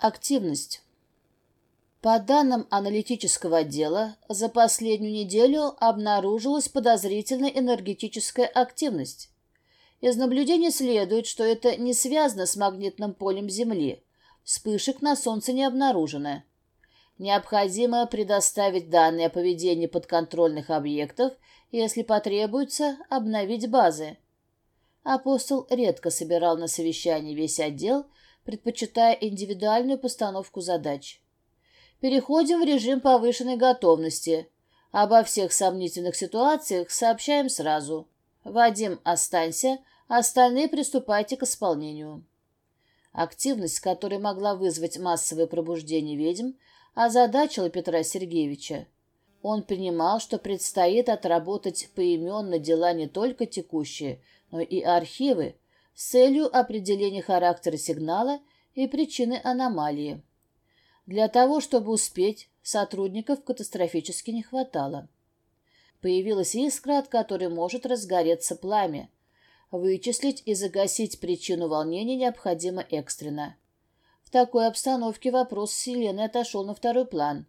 Активность. По данным аналитического отдела, за последнюю неделю обнаружилась подозрительная энергетическая активность. Из наблюдений следует, что это не связано с магнитным полем Земли. Вспышек на Солнце не обнаружено. Необходимо предоставить данные о поведении подконтрольных объектов если потребуется, обновить базы. Апостол редко собирал на совещании весь отдел, предпочитая индивидуальную постановку задач. Переходим в режим повышенной готовности. Обо всех сомнительных ситуациях сообщаем сразу. Вадим, останься, остальные приступайте к исполнению. Активность, которая могла вызвать массовое пробуждение ведьм, озадачила Петра Сергеевича. Он понимал, что предстоит отработать поименно дела не только текущие, но и архивы, с целью определения характера сигнала и причины аномалии. Для того, чтобы успеть, сотрудников катастрофически не хватало. Появилась искра, от которой может разгореться пламя. Вычислить и загасить причину волнения необходимо экстренно. В такой обстановке вопрос с Еленой отошел на второй план,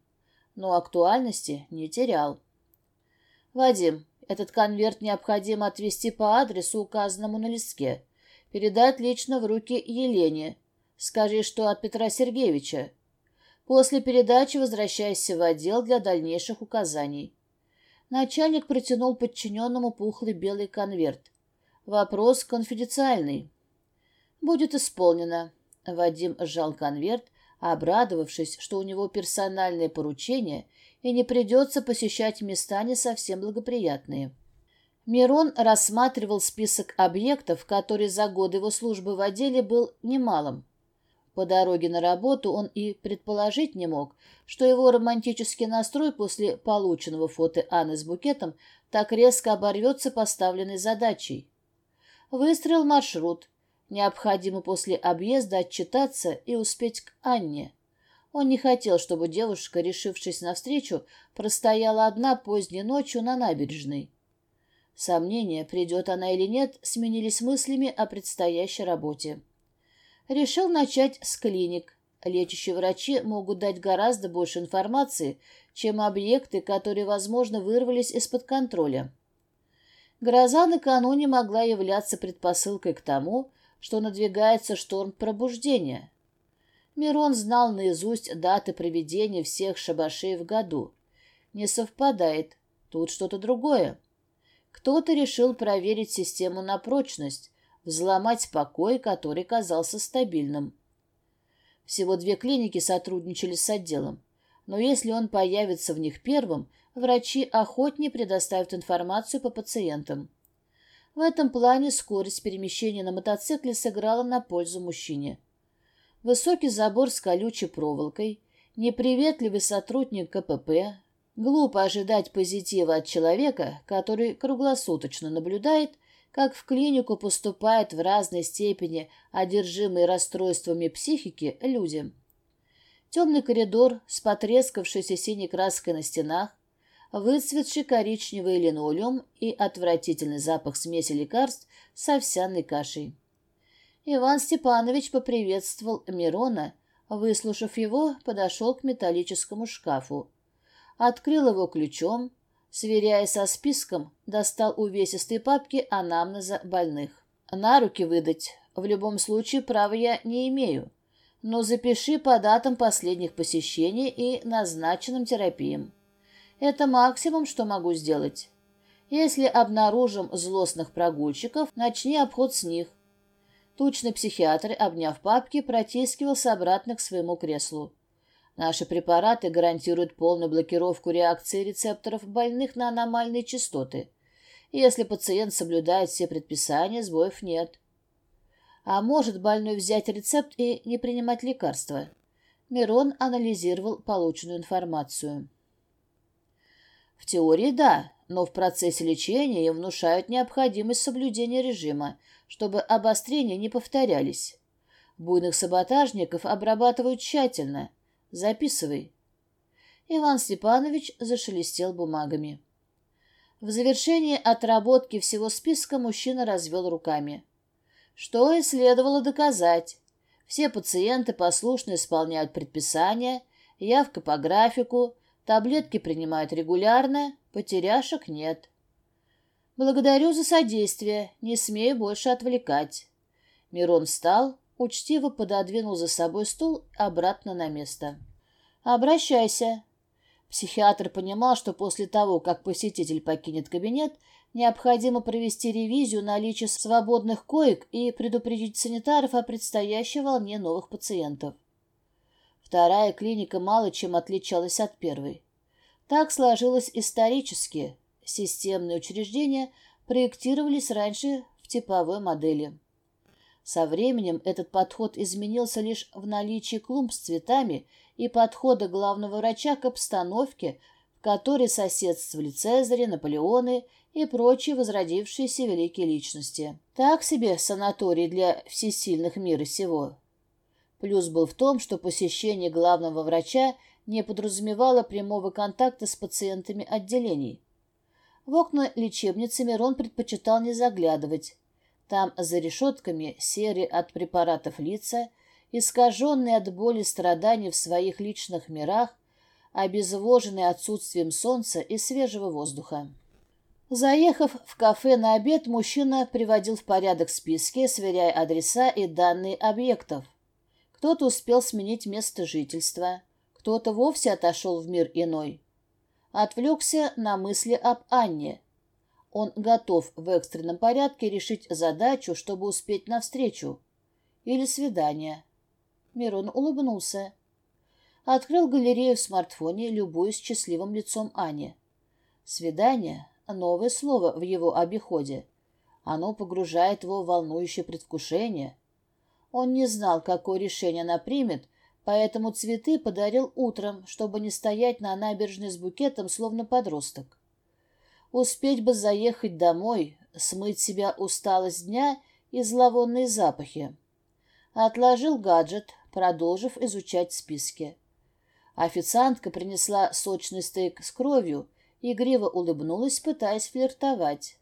но актуальности не терял. «Вадим, этот конверт необходимо отвезти по адресу, указанному на листке передать лично в руки Елене. Скажи, что от Петра Сергеевича. После передачи возвращайся в отдел для дальнейших указаний. Начальник протянул подчиненному пухлый белый конверт. Вопрос конфиденциальный. Будет исполнено. Вадим сжал конверт, обрадовавшись, что у него персональное поручение и не придется посещать места не совсем благоприятные. Мирон рассматривал список объектов, который за годы его службы в отделе был немалым. По дороге на работу он и предположить не мог, что его романтический настрой после полученного фото Анны с букетом так резко оборвется поставленной задачей. Выстроил маршрут. Необходимо после объезда отчитаться и успеть к Анне. Он не хотел, чтобы девушка, решившись навстречу, простояла одна поздней ночью на набережной. Сомнения, придет она или нет, сменились мыслями о предстоящей работе. Решил начать с клиник. Лечащие врачи могут дать гораздо больше информации, чем объекты, которые, возможно, вырвались из-под контроля. Гроза накануне могла являться предпосылкой к тому, что надвигается шторм пробуждения. Мирон знал наизусть даты проведения всех шабашей в году. Не совпадает. Тут что-то другое. Кто-то решил проверить систему на прочность, взломать покой, который казался стабильным. Всего две клиники сотрудничали с отделом, но если он появится в них первым, врачи охотнее предоставят информацию по пациентам. В этом плане скорость перемещения на мотоцикле сыграла на пользу мужчине. Высокий забор с колючей проволокой, неприветливый сотрудник КПП, Глупо ожидать позитива от человека, который круглосуточно наблюдает, как в клинику поступают в разной степени одержимые расстройствами психики люди. Темный коридор с потрескавшейся синей краской на стенах, выцветший коричневый линолеум и отвратительный запах смеси лекарств с овсяной кашей. Иван Степанович поприветствовал Мирона, выслушав его, подошел к металлическому шкафу открыл его ключом, сверяя со списком, достал увесистые папки анамнеза больных. На руки выдать в любом случае права я не имею, но запиши по датам последних посещений и назначенным терапиям. Это максимум, что могу сделать. Если обнаружим злостных прогульщиков, начни обход с них. Тучный психиатр, обняв папки, протискивался обратно к своему креслу. Наши препараты гарантируют полную блокировку реакции рецепторов больных на аномальные частоты. Если пациент соблюдает все предписания, сбоев нет. А может больной взять рецепт и не принимать лекарства? Мирон анализировал полученную информацию. В теории да, но в процессе лечения им внушают необходимость соблюдения режима, чтобы обострения не повторялись. Буйных саботажников обрабатывают тщательно – Записывай. Иван Степанович зашелестел бумагами. В завершении отработки всего списка мужчина развел руками. Что и следовало доказать. Все пациенты послушно исполняют предписания, явка по графику, таблетки принимают регулярно, потеряшек нет. Благодарю за содействие, не смею больше отвлекать. Мирон встал, учтиво пододвинул за собой стул обратно на место. «Обращайся». Психиатр понимал, что после того, как посетитель покинет кабинет, необходимо провести ревизию наличия свободных коек и предупредить санитаров о предстоящей волне новых пациентов. Вторая клиника мало чем отличалась от первой. Так сложилось исторически. Системные учреждения проектировались раньше в типовой модели. Со временем этот подход изменился лишь в наличии клумб с цветами и подхода главного врача к обстановке, в которой соседствовали Цезари, Наполеоны и прочие возродившиеся великие личности. Так себе санаторий для всесильных мира сего. Плюс был в том, что посещение главного врача не подразумевало прямого контакта с пациентами отделений. В окна лечебницы Мирон предпочитал не заглядывать, там за решетками серые от препаратов лица, искаженные от боли страданий в своих личных мирах, обезвоженные отсутствием солнца и свежего воздуха. Заехав в кафе на обед, мужчина приводил в порядок списки, сверяя адреса и данные объектов. Кто-то успел сменить место жительства, кто-то вовсе отошел в мир иной. Отвлекся на мысли об Анне – он готов в экстренном порядке решить задачу, чтобы успеть навстречу. Или свидание. Мирон улыбнулся. Открыл галерею в смартфоне, любуясь счастливым лицом Ани. Свидание — новое слово в его обиходе. Оно погружает его в волнующее предвкушение. Он не знал, какое решение она примет, поэтому цветы подарил утром, чтобы не стоять на набережной с букетом, словно подросток. Успеть бы заехать домой, смыть себя усталость дня и зловонные запахи. Отложил гаджет, продолжив изучать списки. Официантка принесла сочный стейк с кровью, игриво улыбнулась, пытаясь флиртовать.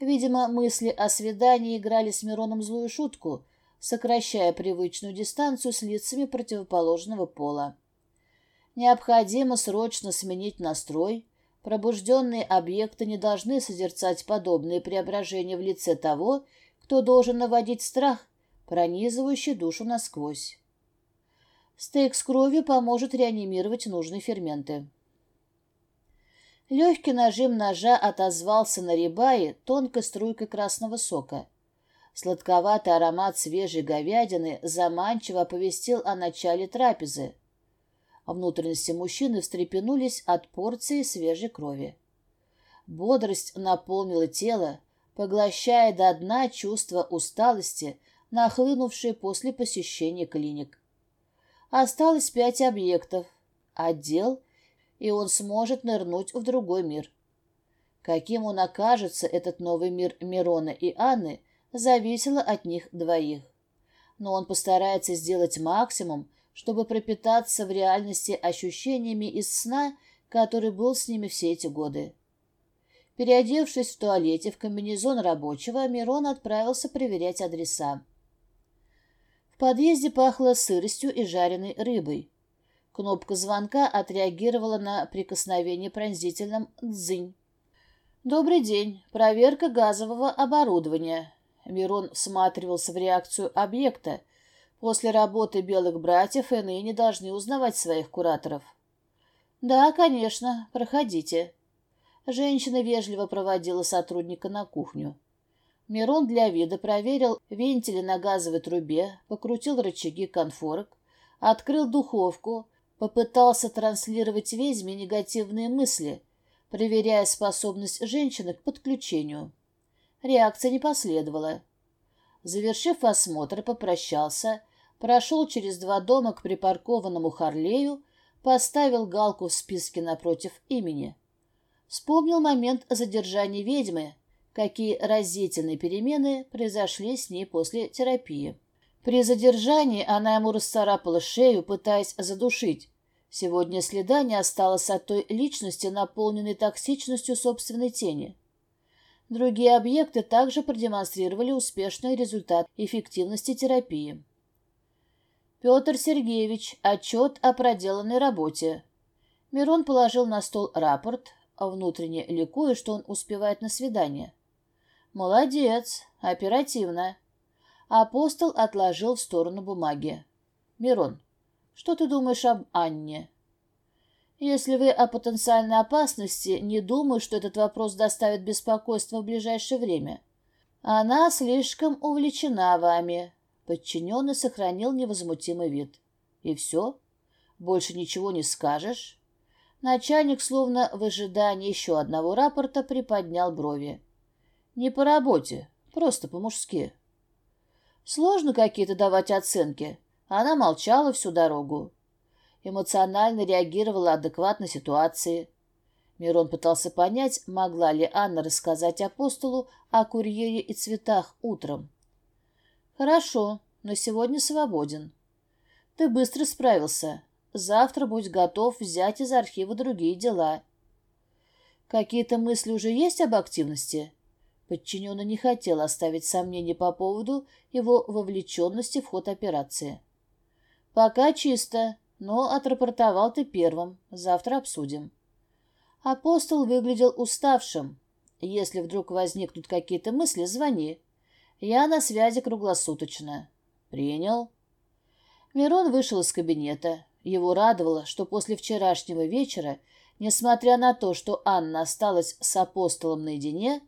Видимо, мысли о свидании играли с Мироном злую шутку, сокращая привычную дистанцию с лицами противоположного пола. Необходимо срочно сменить настрой, Пробужденные объекты не должны созерцать подобные преображения в лице того, кто должен наводить страх, пронизывающий душу насквозь. Стейк с кровью поможет реанимировать нужные ферменты. Легкий нажим ножа отозвался на рибае тонкой струйкой красного сока. Сладковатый аромат свежей говядины заманчиво оповестил о начале трапезы. Внутренности мужчины встрепенулись от порции свежей крови. Бодрость наполнила тело, поглощая до дна чувство усталости, нахлынувшее после посещения клиник. Осталось пять объектов, отдел, и он сможет нырнуть в другой мир. Каким он окажется, этот новый мир Мирона и Анны, зависело от них двоих. Но он постарается сделать максимум, чтобы пропитаться в реальности ощущениями из сна, который был с ними все эти годы. Переодевшись в туалете в комбинезон рабочего, Мирон отправился проверять адреса. В подъезде пахло сыростью и жареной рыбой. Кнопка звонка отреагировала на прикосновение пронзительным «дзынь». «Добрый день. Проверка газового оборудования». Мирон всматривался в реакцию объекта, После работы белых братьев иные не должны узнавать своих кураторов. «Да, конечно, проходите». Женщина вежливо проводила сотрудника на кухню. Мирон для вида проверил вентили на газовой трубе, покрутил рычаги конфорок, открыл духовку, попытался транслировать ведьме негативные мысли, проверяя способность женщины к подключению. Реакция не последовала. Завершив осмотр, попрощался, прошел через два дома к припаркованному Харлею, поставил галку в списке напротив имени. Вспомнил момент задержания ведьмы, какие разительные перемены произошли с ней после терапии. При задержании она ему расцарапала шею, пытаясь задушить. Сегодня следа не осталось от той личности, наполненной токсичностью собственной тени. Другие объекты также продемонстрировали успешный результат эффективности терапии. Петр Сергеевич, отчет о проделанной работе. Мирон положил на стол рапорт, внутренне ликуя, что он успевает на свидание. «Молодец, оперативно». Апостол отложил в сторону бумаги. «Мирон, что ты думаешь об Анне?» «Если вы о потенциальной опасности, не думаю, что этот вопрос доставит беспокойство в ближайшее время. Она слишком увлечена вами». Подчиненный сохранил невозмутимый вид. «И все? Больше ничего не скажешь?» Начальник, словно в ожидании еще одного рапорта, приподнял брови. «Не по работе, просто по-мужски». «Сложно какие-то давать оценки». Она молчала всю дорогу. Эмоционально реагировала адекватно ситуации. Мирон пытался понять, могла ли Анна рассказать апостолу о курьере и цветах утром. «Хорошо, но сегодня свободен. Ты быстро справился. Завтра будь готов взять из архива другие дела. Какие-то мысли уже есть об активности? Подчиненный не хотел оставить сомнений по поводу его вовлеченности в ход операции. Пока чисто, но отрапортовал ты первым. Завтра обсудим. Апостол выглядел уставшим. Если вдруг возникнут какие-то мысли, звони. Я на связи круглосуточно. Принял. Мирон вышел из кабинета. Его радовало, что после вчерашнего вечера, несмотря на то, что Анна осталась с апостолом наедине,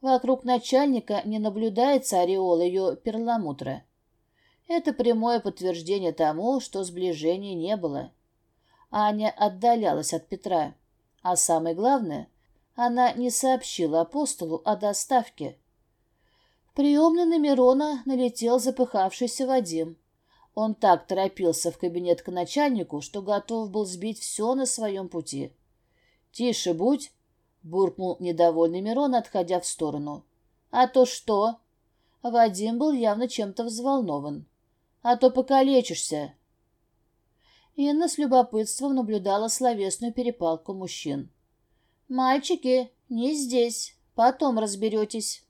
вокруг начальника не наблюдается ореол ее перламутра. Это прямое подтверждение тому, что сближения не было. Аня отдалялась от Петра, а самое главное, она не сообщила апостолу о доставке. В приемной на Мирона налетел запыхавшийся Вадим. Он так торопился в кабинет к начальнику, что готов был сбить все на своем пути. «Тише будь!» — буркнул недовольный Мирон, отходя в сторону. «А то что?» Вадим был явно чем-то взволнован. «А то покалечишься!» Инна с любопытством наблюдала словесную перепалку мужчин. «Мальчики, не здесь. Потом разберетесь».